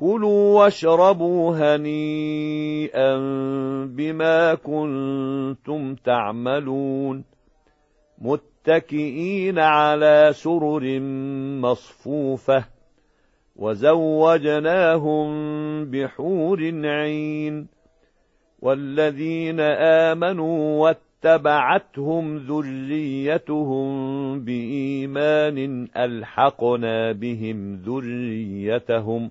كلوا واشربوا هنيئا بما كنتم تعملون متكئين على سرر مصفوفة وزوجناهم بحور عين والذين آمنوا واتبعتهم ذريتهم بإيمان ألحقنا بهم ذريتهم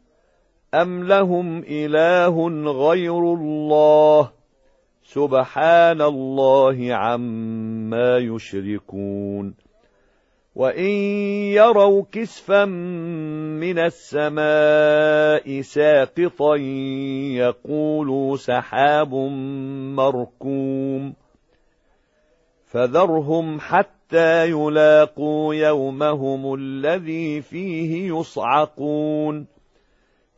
أم لهم إله غير الله سبحان الله عما يشركون وإن يروا كسفا من السماء ساقطا يقولوا سحاب مركوم فذرهم حتى يلاقوا يومهم الذي فيه يصعقون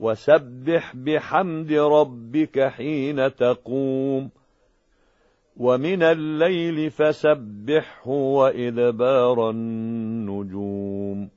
وسبح بحمد ربك حين تقوم. ومن الليل فسبحه وإدبار النجوم.